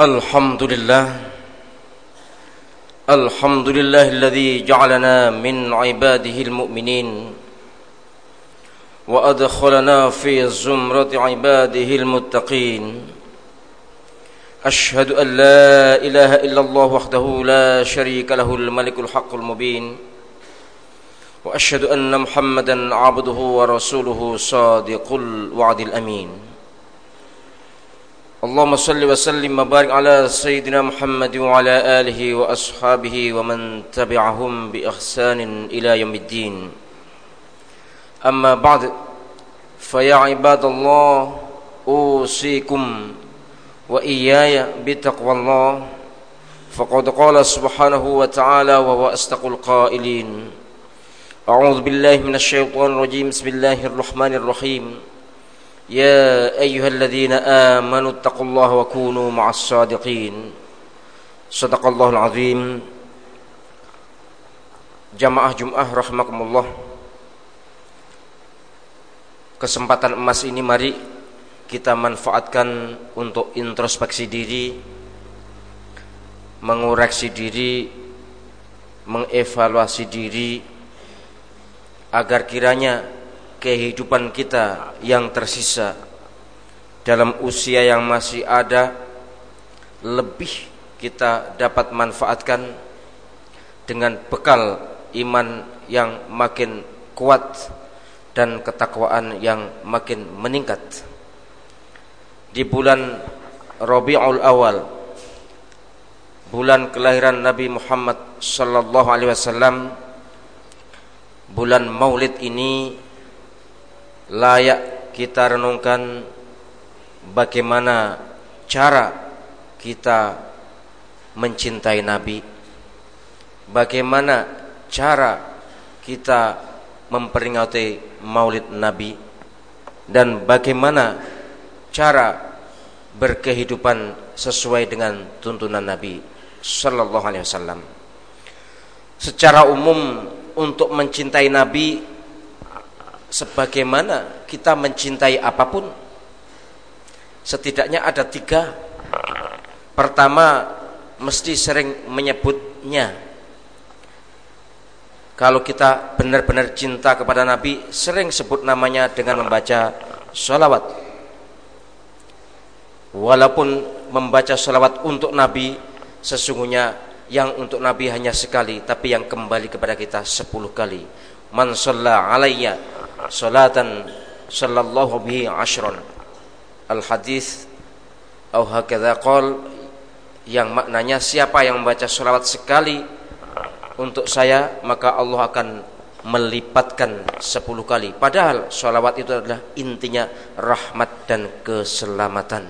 الحمد لله الحمد لله الذي جعلنا من عباده المؤمنين وأدخلنا في زمرة عباده المتقين. أشهد أن لا إله إلا الله وحده لا شريك له الملك الحق المبين. وأشهد أن محمدا عبده ورسوله صادق الوعد الأمين. اللهم صل وسلم وبارك على سيدنا محمد وعلى آله وأصحابه ومن تبعهم بإحسان إلى يوم الدين. أما بعد فيا عباد الله أوصيكم وإياي بتقوى الله. فقد قال سبحانه وتعالى وهو أصدق القائلين أعوذ بالله من الشيطان الرجيم بسم الله الرحمن الرحيم. يا أيها الذين آمنوا اتقوا الله وكونوا مع الصادقين صدق الله العظيم Jamaah Jum'ah rahimakumullah Kesempatan emas ini mari kita manfaatkan untuk introspeksi diri Mengoreksi diri Mengevaluasi diri Agar kiranya kehidupan kita yang tersisa dalam usia yang masih ada lebih kita dapat manfaatkan dengan bekal iman yang makin kuat dan ketakwaan yang makin meningkat. Di bulan Rabiul Awal bulan kelahiran Nabi Muhammad sallallahu alaihi wasallam bulan Maulid ini layak kita renungkan bagaimana cara kita mencintai Nabi bagaimana cara kita memperingati maulid Nabi dan bagaimana cara berkehidupan sesuai dengan tuntunan Nabi sallallahu alaihi wasallam. Secara umum untuk mencintai Nabi sebagaimana kita mencintai apa pun setidaknya ada tiga. Pertama mesti sering menyebutnya. Kalau kita benar-benar cinta kepada Nabi sering sebut namanya dengan membaca sholawat. Walaupun membaca sholawat untuk Nabi sesungguhnya yang untuk Nabi hanya sekali tapi yang kembali kepada kita sepuluh kali. Man shalla alayya salatan sallallahu bihi ashron al hadis atau hakadha qol yang maknanya siapa yang membaca salawat sekali untuk saya maka Allah akan melipatkan sepuluh kali. Padahal salawat itu adalah intinya rahmat dan keselamatan.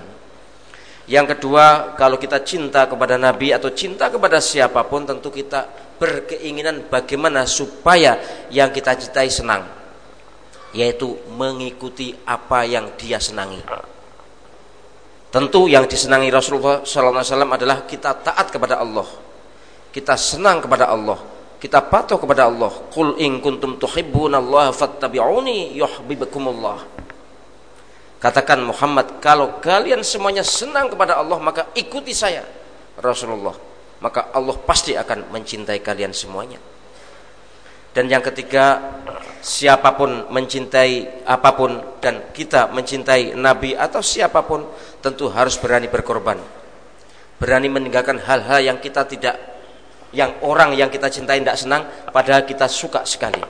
Yang kedua kalau kita cinta kepada Nabi atau cinta kepada siapa pun tentu kita berkeinginan bagaimana supaya yang kita cintai senang yaitu mengikuti apa yang dia senangi. Tentu yang disenangi Rasulullah SAW adalah kita taat kepada Allah, kita senang kepada Allah, kita patuh kepada Allah. Qul in kuntum tuhibbunallaha fattabi'uni yuhibbukumullah. Katakan Muhammad, kalau kalian semuanya senang kepada Allah, maka ikuti saya, Rasulullah. Maka Allah pasti akan mencintai kalian semuanya. Dan yang ketiga, siapa pun mencintai apa pun dan kita mencintai nabi atau siapa pun tentu harus berani berkorban. Berani meninggalkan hal-hal yang kita tidak yang orang yang kita cintai tidak senang padahal kita suka sekali.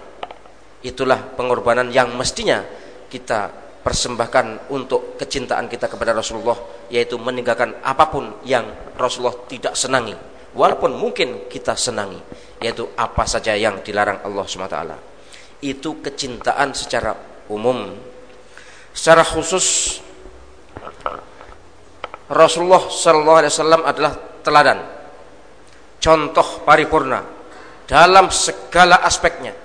Itulah pengorbanan yang mestinya kita persembahkan untuk kecintaan kita kepada Rasulullah yaitu meninggalkan apa pun yang Rasulullah tidak senangi walaupun mungkin kita senangi yaitu apa saja yang dilarang Allah SWT itu kecintaan secara umum. Secara khusus Rasulullah SAW adalah teladan contoh paripurna dalam segala aspeknya.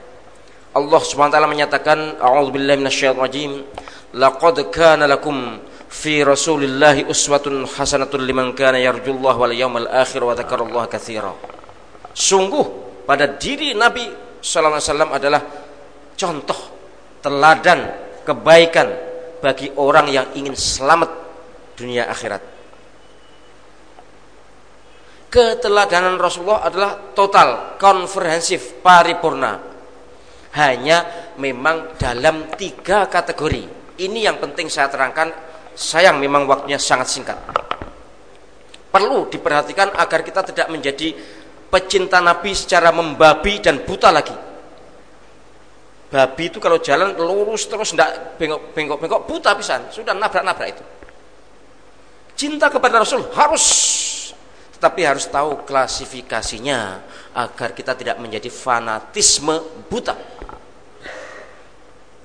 Allah SWT menyatakan a'udzubillahi minasyaitonir laqad kana lakum fi rasulillahi uswatun hasanatun liman kana yarjullaha wal yawmal akhir wa dzakarallaha katsira. Sungguh pada diri Nabi sallallahu alaihi wasallam adalah contoh teladan kebaikan bagi orang yang ingin selamat dunia akhirat keteladanan Rasulullah adalah total, komprehensif, paripurna. Hanya memang dalam tiga kategori. Ini yang penting saya terangkan. Sayang memang waktunya sangat singkat. Perlu diperhatikan agar kita tidak menjadi pecinta Nabi secara membabi dan buta lagi. Babi itu kalau jalan lurus terus tidak bengkok-bengkok buta pisan, sudah nabrak-nabrak itu. Cinta kepada Rasul harus tetapi harus tahu klasifikasinya agar kita tidak menjadi fanatisme buta.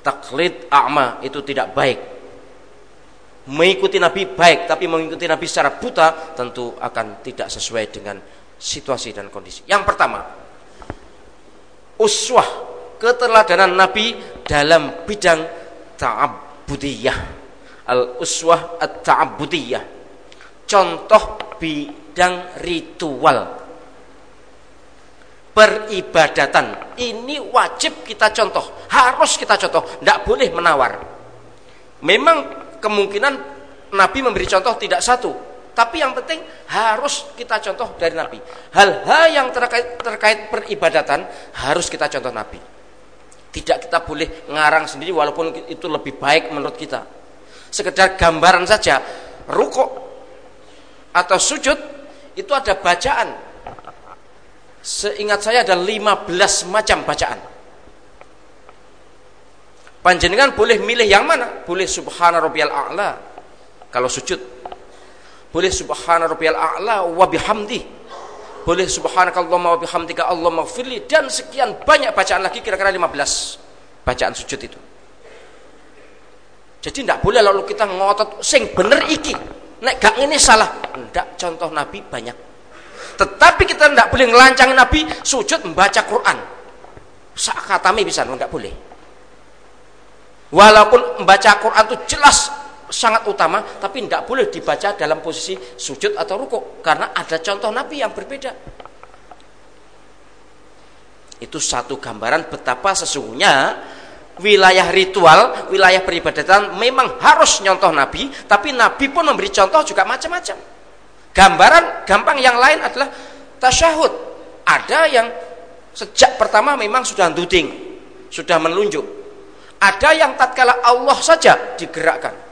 Taklid a'ma itu tidak baik. Mengikuti Nabi baik, tapi mengikuti Nabi secara buta tentu akan tidak sesuai dengan situasi dan kondisi. Yang pertama, uswah keteladanan Nabi dalam bidang ta'abudiyah. Al-uswah at-ta'abudiyah. Contoh bidang ritual. Peribadatan. Ini wajib kita contoh. Harus kita contoh. Tidak boleh menawar. Memang kemungkinan Nabi memberi contoh tidak satu, tapi yang penting harus kita contoh dari Nabi. Hal-hal yang terkait, terkait peribadatan harus kita contoh Nabi. Tidak kita boleh ngarang sendiri walaupun itu lebih baik menurut kita. Sekedar gambaran saja, rukuk atau sujud itu ada bacaan. Seingat saya ada 15 macam bacaan. Panjenengan boleh milih yang mana? Boleh subhana rabbiyal a'la kalau sujud boleh subhana rabbiyal a'la wa bihamdi boleh subhanakallahumma wa bihamdika Allahumma gfirli dan sekian banyak bacaan lagi kira-kira 15 bacaan sujud itu. Jadi tidak boleh lalu kita ngotot sing bener iki nek gak ini salah. Tidak contoh nabi banyak. Tetapi kita tidak boleh ngelancang nabi sujud membaca Quran. Sak katami bisa tidak boleh. Walaupun membaca Quran itu jelas sangat utama tapi tidak boleh dibaca dalam posisi sujud atau ruko karena ada contoh Nabi yang berbeda itu satu gambaran betapa sesungguhnya wilayah ritual, wilayah peribadatan memang harus nyontoh Nabi, tapi Nabi pun memberi contoh juga macam-macam. Gambaran gampang yang lain adalah tasyahud. Ada yang sejak pertama memang sudah duding, sudah menunjuk. Ada yang tatkala Allah saja digerakkan.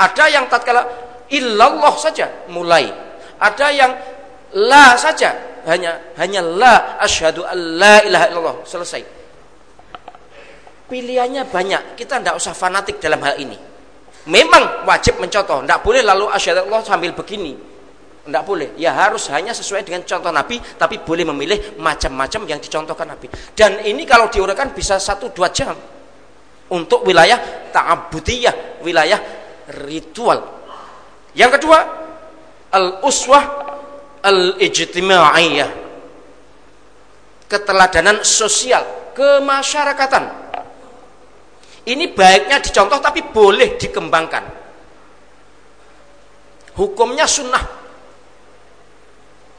Ada yang tatkala illallah saja mulai. Ada yang la saja hanya hanya la asyhadu alla ilaha illallah selesai. Pilihannya banyak. Kita tidak usah fanatik dalam hal ini. Memang wajib mencontoh. Tidak boleh lalu asyhadu Allah sambil begini. Tidak boleh. Ya harus hanya sesuai dengan contoh Nabi. Tapi boleh memilih macam-macam yang dicontohkan Nabi. Dan ini kalau diuraikan bisa satu dua jam. Untuk wilayah ta'abudiyah. Wilayah ritual. Yang kedua, al-uswah al-ijtimaiyah. Keteladanan sosial, kemasyarakatan. Ini baiknya dicontoh tapi boleh dikembangkan. Hukumnya sunnah.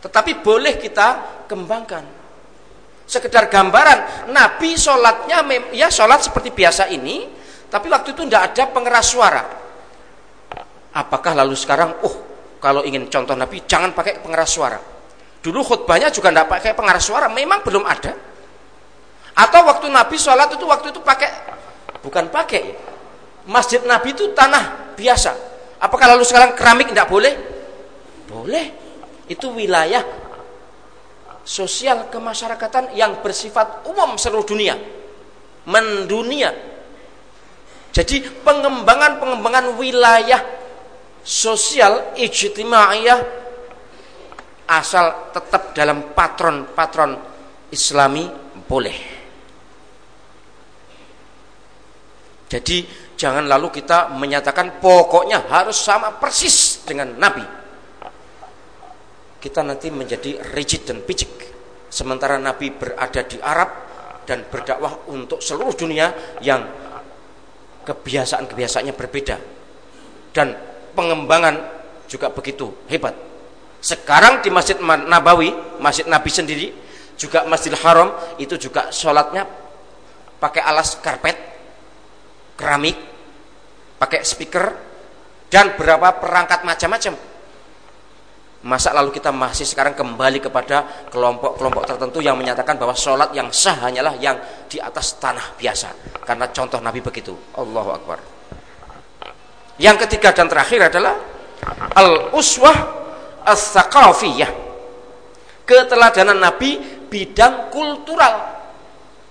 Tetapi boleh kita kembangkan. Sekedar gambaran, Nabi sholatnya ya sholat seperti biasa ini, tapi waktu itu tidak ada pengeras suara Apakah lalu sekarang, oh kalau ingin contoh Nabi jangan pakai pengeras suara. Dulu khutbahnya juga tidak pakai pengeras suara, memang belum ada. Atau waktu Nabi sholat itu waktu itu pakai, bukan pakai. Masjid Nabi itu tanah biasa. Apakah lalu sekarang keramik tidak boleh? Boleh. Itu wilayah sosial kemasyarakatan yang bersifat umum seluruh dunia. Mendunia. Jadi pengembangan-pengembangan wilayah sosial ijtimaiyah asal tetap dalam patron-patron islami boleh. Jadi jangan lalu kita menyatakan pokoknya harus sama persis dengan nabi. Kita nanti menjadi rigid dan picik. Sementara nabi berada di Arab dan berdakwah untuk seluruh dunia yang kebiasaan-kebiasaannya berbeda. Dan pengembangan juga begitu hebat. Sekarang di Masjid Nabawi, Masjid Nabi sendiri, juga Masjidil Haram itu juga sholatnya pakai alas karpet, keramik, pakai speaker, dan berapa perangkat macam-macam. Masa lalu kita masih sekarang kembali kepada kelompok-kelompok tertentu yang menyatakan bahwa sholat yang sah hanyalah yang di atas tanah biasa. Karena contoh Nabi begitu. Allahu Akbar. Yang ketiga dan terakhir adalah al-uswah as-saqafiyah. Keteladanan Nabi bidang kultural,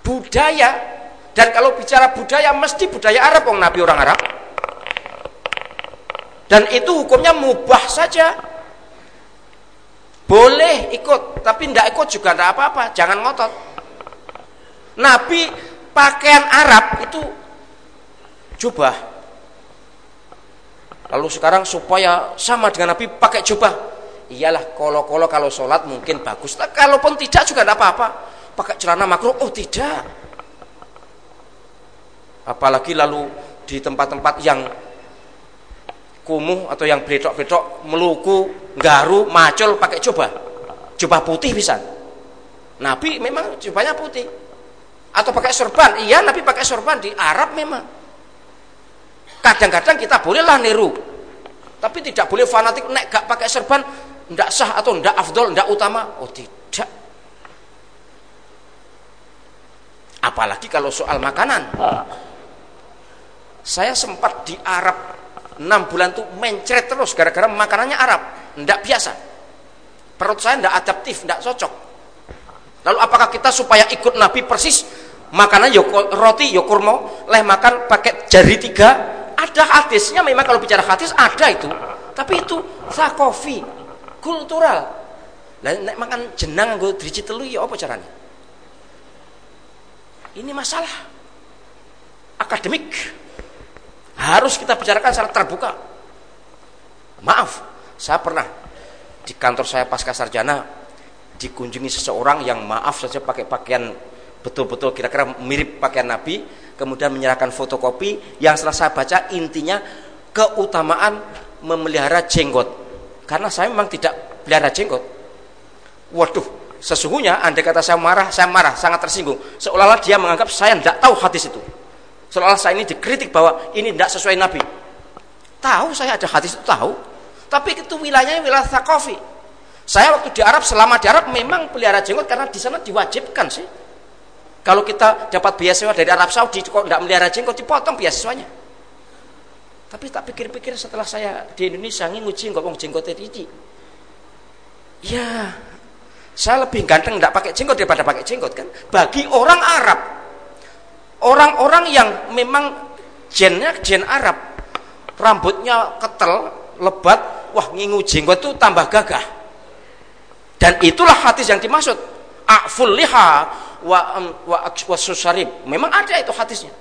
budaya. Dan kalau bicara budaya mesti budaya Arab, orang Nabi orang Arab. Dan itu hukumnya mubah saja boleh ikut, tapi tidak ikut juga tidak apa-apa. Jangan ngotot. Nabi pakaian Arab itu jubah. Lalu sekarang supaya sama dengan Nabi pakai jubah. Iyalah kalau-kalau kalau sholat mungkin bagus. Nah, kalaupun tidak juga tidak apa-apa. Pakai celana makruh, oh tidak. Apalagi lalu di tempat-tempat yang kumuh atau yang betok-betok meluku, garu, macul pakai coba. Coba putih bisa. Nabi memang jubahnya putih. Atau pakai sorban. Iya, Nabi pakai sorban di Arab memang. Kadang-kadang kita bolehlah niru. Tapi tidak boleh fanatik nek gak pakai sorban ndak sah atau ndak afdol, ndak utama. Oh, tidak. Apalagi kalau soal makanan. Saya sempat di Arab enam bulan tuh mencret terus gara-gara makanannya Arab tidak biasa perut saya tidak adaptif tidak cocok lalu apakah kita supaya ikut Nabi persis makanan yoko, roti yo kurma leh makan pakai jari tiga ada hadisnya memang kalau bicara hadis ada itu. Tapi itu sakofi kultural. Lah nek makan jenang gue driji telu ya apa caranya? Ini masalah akademik. Harus kita bicarakan secara terbuka. Maaf, saya pernah di kantor saya pasca sarjana dikunjungi seseorang yang maaf saja pakai pakaian betul-betul kira-kira mirip pakaian Nabi, kemudian menyerahkan fotokopi yang setelah saya baca intinya keutamaan memelihara jenggot. Karena saya memang tidak pelihara jenggot. Waduh, sesungguhnya andai kata saya marah, saya marah, sangat tersinggung. Seolah-olah dia menganggap saya tidak tahu hadis itu seolah saya ini dikritik bahwa ini tidak sesuai Nabi tahu saya ada hadis itu tahu tapi itu wilayahnya wilayah Thakofi saya waktu di Arab selama di Arab memang pelihara jenggot karena di sana diwajibkan sih kalau kita dapat beasiswa dari Arab Saudi kok tidak melihara jenggot dipotong beasiswanya? Tapi tak pikir-pikir setelah saya di Indonesia ngingu jenggot wong jenggot itu ya saya lebih ganteng tidak pakai jenggot daripada pakai jenggot kan? Bagi orang Arab. Orang-orang yang memang gennya gen Arab rambutnya ketel lebat wah ngingu jenggot itu tambah gagah. Dan itulah hadis yang dimaksud. Aful liha wa wa, wa susarib memang ada itu hadisnya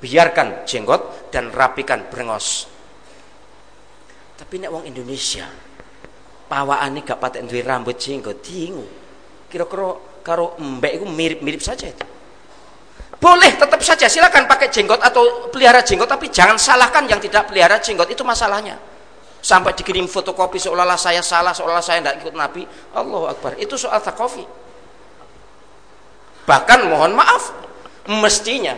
biarkan jenggot dan rapikan brengos tapi nek wong Indonesia pawakane gak patek duwe rambut jenggot dingu kira-kira karo mbek itu mirip-mirip saja itu boleh tetap saja silakan pakai jenggot atau pelihara jenggot tapi jangan salahkan yang tidak pelihara jenggot itu masalahnya. Sampai dikirim fotokopi seolah-olah saya salah, seolah-olah saya tidak ikut Nabi. Allahu Akbar. Itu soal takofi. Bahkan mohon maaf, mestinya,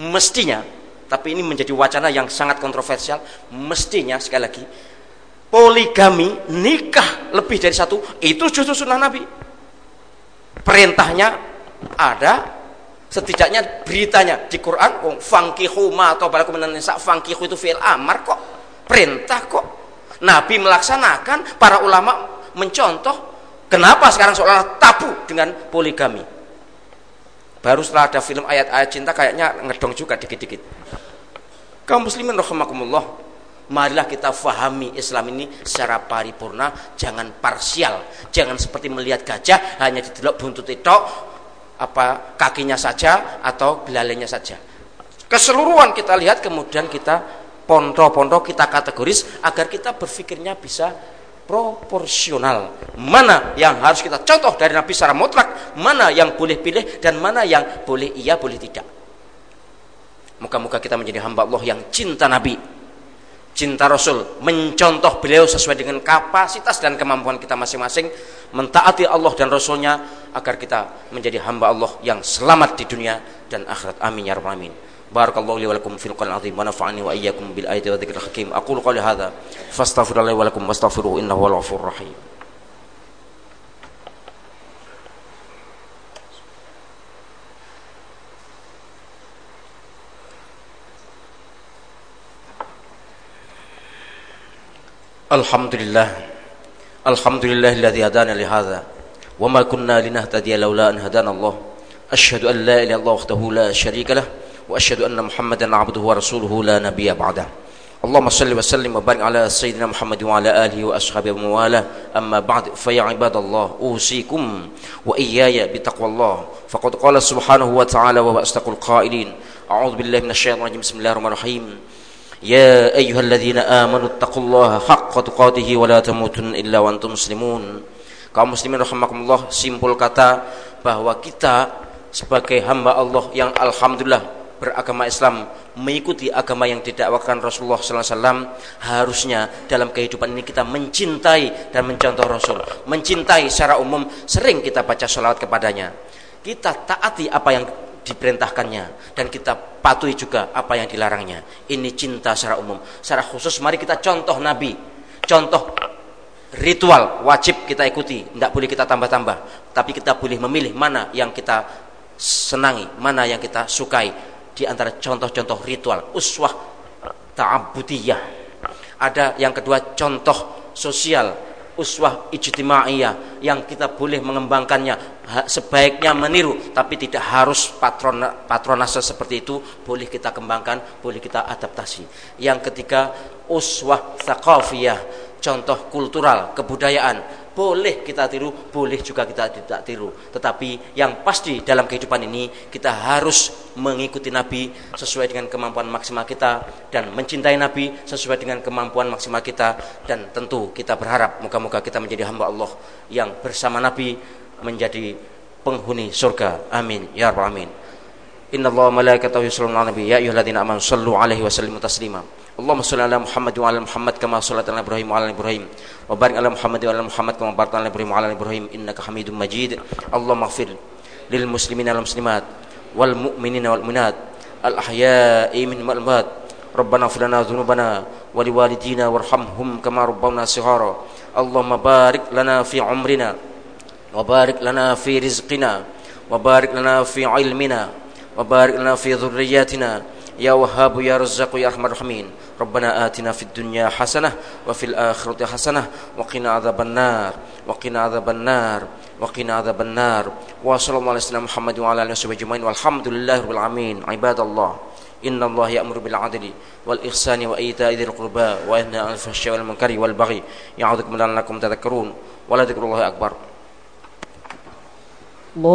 mestinya, tapi ini menjadi wacana yang sangat kontroversial, mestinya sekali lagi poligami nikah lebih dari satu itu justru sunnah Nabi. Perintahnya ada, setidaknya beritanya di Quran wong fangkihu ma atau balakum nisa fangkihu itu fi'il amar kok perintah kok Nabi melaksanakan para ulama mencontoh kenapa sekarang seolah tabu dengan poligami baru setelah ada film ayat-ayat cinta kayaknya ngedong juga dikit-dikit kaum muslimin rahimakumullah marilah kita fahami Islam ini secara paripurna jangan parsial jangan seperti melihat gajah hanya didelok buntut itu apa kakinya saja atau belalainya saja. Keseluruhan kita lihat kemudian kita pondok-pondok kita kategoris agar kita berpikirnya bisa proporsional. Mana yang harus kita contoh dari Nabi secara mutlak, mana yang boleh pilih dan mana yang boleh iya boleh tidak. Muka-muka kita menjadi hamba Allah yang cinta Nabi, cinta Rasul, mencontoh beliau sesuai dengan kapasitas dan kemampuan kita masing-masing mentaati Allah dan Rasulnya agar kita menjadi hamba Allah yang selamat di dunia dan akhirat amin ya rabbal alamin بارك الله لي ولكم في القرآن العظيم ونفعني وإياكم بالآيات والذكر الحكيم أقول قولي هذا فاستغفر الله ولكم واستغفروه إنه هو الغفور الرحيم الحمد لله الحمد لله الذي هدانا لهذا وما كنا لنهتدي لولا أن هدانا الله أشهد أن لا إله إلا الله وحده لا شريك له وأشهد أن محمدا عبده ورسوله لا نبي بعده. اللهم صل وسلم وبارك على سيدنا محمد وعلى آله وأصحابه ومواله. أما بعد فيا عباد الله أوصيكم وإياي بتقوى الله. فقد قال سبحانه وتعالى وهو أصدق القائلين أعوذ بالله من الشيطان الرجيم بسم الله الرحمن الرحيم. يا أيها الذين آمنوا اتقوا الله حق تقاته ولا تموتن إلا وأنتم مسلمون. Kaum muslimin rahimakumullah simpul kata bahwa kita sebagai hamba Allah yang alhamdulillah beragama Islam mengikuti agama yang didakwakan Rasulullah sallallahu alaihi wasallam harusnya dalam kehidupan ini kita mencintai dan mencontoh Rasul mencintai secara umum sering kita baca salawat kepadanya kita taati apa yang diperintahkannya dan kita patuhi juga apa yang dilarangnya. Ini cinta secara umum. Secara khusus mari kita contoh Nabi. Contoh ritual wajib kita ikuti, tidak boleh kita tambah-tambah. Tapi kita boleh memilih mana yang kita senangi, mana yang kita sukai di antara contoh-contoh ritual uswah ta'abbudiyah. Ada yang kedua contoh sosial uswah ijtimaiyah yang kita boleh mengembangkannya. Sebaiknya meniru tapi tidak harus patron patronase seperti itu. Boleh kita kembangkan boleh kita adaptasi. Yang ketiga uswah thaqafiyah contoh kultural kebudayaan boleh kita tiru, boleh juga kita tidak tiru. Tetapi yang pasti dalam kehidupan ini kita harus mengikuti Nabi sesuai dengan kemampuan maksimal kita dan mencintai Nabi sesuai dengan kemampuan maksimal kita dan tentu kita berharap moga-moga kita menjadi hamba Allah yang bersama Nabi menjadi penghuni surga. Amin ya rabbal alamin. Inna Allah malaikatahu yusalluna 'alan nabi ya ayyuhalladzina aman sallu 'alaihi wa sallimu taslima. Allahumma shalli ala Muhammad wa ala Muhammad kama shallaita ala Ibrahim wa ala Ibrahim wa barik ala Muhammad wa ala Muhammad kama barakta ala Ibrahim wa ala Ibrahim innaka Hamidum Majid. Allah ighfir lil muslimina wal muslimat wal muminin wal mu'minat al ahya'i min wal. Rabbana ighfir lana dhunubana wa liwalidina warhamhum kama Rabbana shighara. Allahumma barik lana fi umrina wa barik lana fi rizqina wa barik lana fi ilmina وبارك لنا في ذرياتنا. يا وهاب يا رزاق يا أرحم الراحمين. ربنا آتنا في الدنيا حسنة وفي الآخرة حسنة وقنا عذاب النار وقنا عذاب النار وقنا عذاب النار. وصلى الله على سيدنا محمد وعلى آله وصحبه أجمعين. والحمد لله رب العالمين. عباد الله إن الله يأمر بالعدل والإحسان وإيتاء ذي القربى وينهى عن الفحشاء والمنكر والبغي يعظكم لعلكم تذكرون. ولذكر الله أكبر.